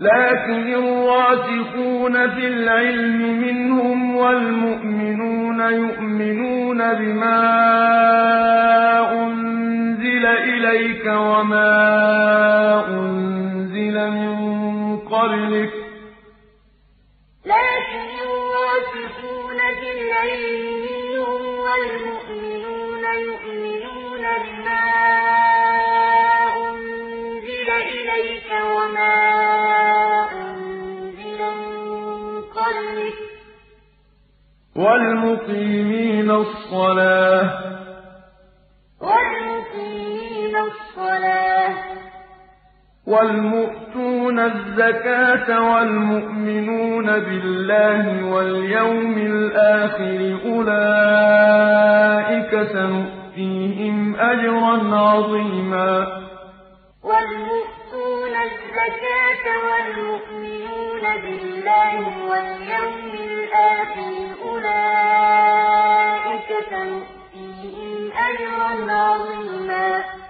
لكن الراسخون في العلم منهم والمؤمنون يؤمنون بما أنزل إليك وما أنزل من قبلك. لكن الراسخون في العلم منهم والمؤمنون يؤمنون بما أنزل إليك وما والمقيمين الصلاة. والمقيمين الصلاة. والمؤتون الزكاة والمؤمنون بالله واليوم الآخر أولئك سنؤتيهم أجرا عظيما. والمؤتون الزكاة والمؤمنون بالله واليوم الآخر عظيما